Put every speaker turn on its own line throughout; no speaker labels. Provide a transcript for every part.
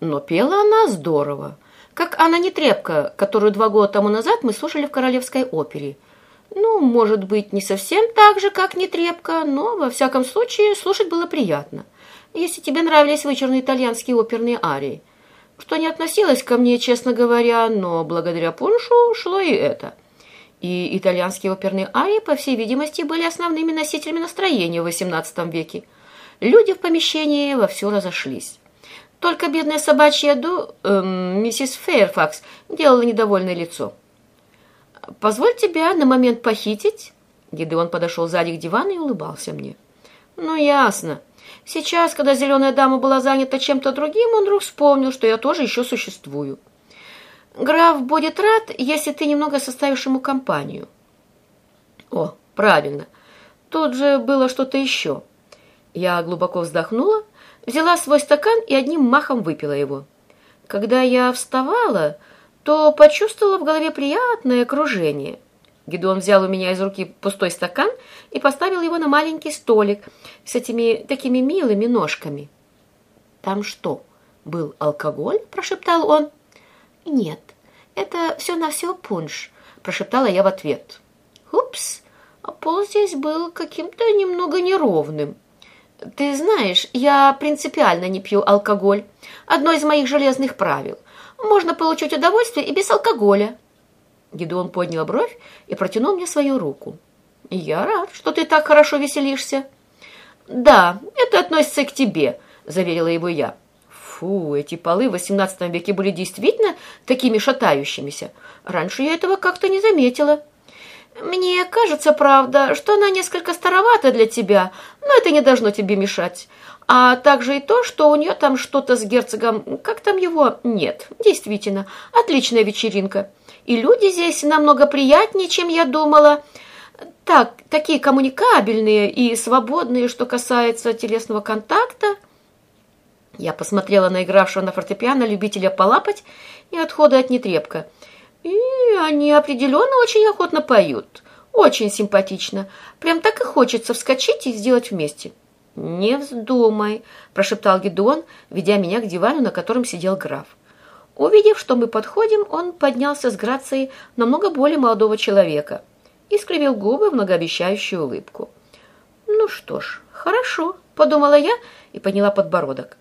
но пела она здорово, как Анна Нетребко, которую два года тому назад мы слушали в Королевской опере. Ну, может быть, не совсем так же, как Нетребко, но, во всяком случае, слушать было приятно, если тебе нравились вычурные итальянские оперные арии. Что не относилось ко мне, честно говоря, но благодаря пуншу шло и это. И итальянские оперные арии, по всей видимости, были основными носителями настроения в XVIII веке. Люди в помещении вовсю разошлись. Только бедная собачья ду, эм, миссис Фейрфакс, делала недовольное лицо. «Позволь тебя на момент похитить?» Гидеон подошел сзади к дивану и улыбался мне. «Ну, ясно. Сейчас, когда зеленая дама была занята чем-то другим, он вдруг вспомнил, что я тоже еще существую. Граф будет рад, если ты немного составишь ему компанию». «О, правильно. Тут же было что-то еще». Я глубоко вздохнула взяла свой стакан и одним махом выпила его. Когда я вставала, то почувствовала в голове приятное окружение. Гедон взял у меня из руки пустой стакан и поставил его на маленький столик с этими такими милыми ножками. «Там что, был алкоголь?» – прошептал он. «Нет, это все на все пунш», – прошептала я в ответ. «Упс, а пол здесь был каким-то немного неровным». Ты знаешь, я принципиально не пью алкоголь. Одно из моих железных правил. Можно получить удовольствие и без алкоголя. Гедеон поднял бровь и протянул мне свою руку. Я рад, что ты так хорошо веселишься. Да, это относится к тебе, заверила его я. Фу, эти полы в XVIII веке были действительно такими шатающимися. Раньше я этого как-то не заметила. Мне кажется, правда, что она несколько старовата для тебя, но это не должно тебе мешать. А также и то, что у нее там что-то с герцогом, как там его, нет. Действительно, отличная вечеринка. И люди здесь намного приятнее, чем я думала. Так, такие коммуникабельные и свободные, что касается телесного контакта. Я посмотрела на игравшего на фортепиано любителя полапать и отхода от нетребка – и они определенно очень охотно поют. Очень симпатично. Прям так и хочется вскочить и сделать вместе. «Не вздумай», – прошептал Гедеон, ведя меня к дивану, на котором сидел граф. Увидев, что мы подходим, он поднялся с грацией намного более молодого человека и скривил губы в многообещающую улыбку. «Ну что ж, хорошо», – подумала я и подняла подбородок.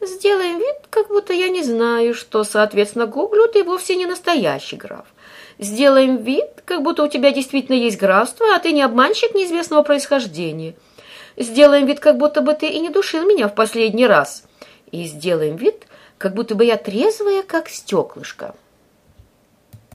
Сделаем вид, как будто я не знаю, что, соответственно, гуглю ты вовсе не настоящий граф. Сделаем вид, как будто у тебя действительно есть графство, а ты не обманщик неизвестного происхождения. Сделаем вид, как будто бы ты и не душил меня в последний раз. И сделаем вид, как будто бы я трезвая, как стеклышко».